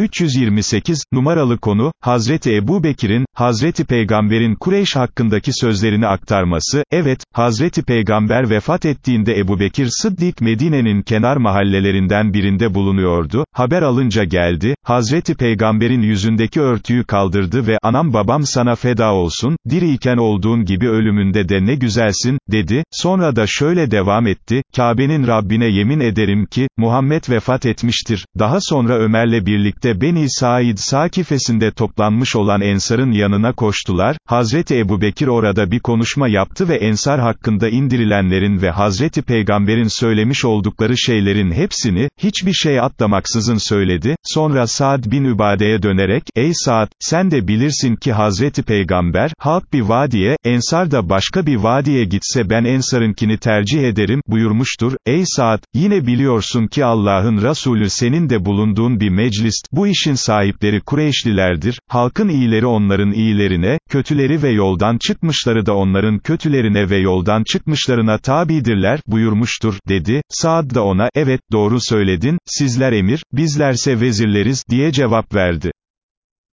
328, numaralı konu, Hazreti Ebu Bekir'in, Hazreti Peygamber'in Kureyş hakkındaki sözlerini aktarması, evet, Hazreti Peygamber vefat ettiğinde Ebu Bekir Sıddik Medine'nin kenar mahallelerinden birinde bulunuyordu, haber alınca geldi, Hazreti Peygamber'in yüzündeki örtüyü kaldırdı ve, anam babam sana feda olsun, diriyken olduğun gibi ölümünde de ne güzelsin, dedi, sonra da şöyle devam etti, Kabe'nin Rabbine yemin ederim ki, Muhammed vefat etmiştir, daha sonra Ömer'le birlikte, Beni Said Sakifesinde toplanmış olan Ensar'ın yanına koştular, Hazreti Ebu Bekir orada bir konuşma yaptı ve Ensar hakkında indirilenlerin ve Hazreti Peygamber'in söylemiş oldukları şeylerin hepsini, hiçbir şey atlamaksızın söyledi, sonra Saad bin Übade'ye dönerek, ey Saad, sen de bilirsin ki Hazreti Peygamber, halk bir vadiye, Ensar da başka bir vadiye gitse ben Ensar'ınkini tercih ederim, buyurmuştur, ey Saad, yine biliyorsun ki Allah'ın Resulü senin de bulunduğun bir meclis, bu işin sahipleri Kureyşlilerdir, halkın iyileri onların iyilerine, kötüleri ve yoldan çıkmışları da onların kötülerine ve yoldan çıkmışlarına tabidirler, buyurmuştur, dedi, Saad da ona, evet, doğru söyledin, sizler emir, bizlerse vezirleriz, diye cevap verdi.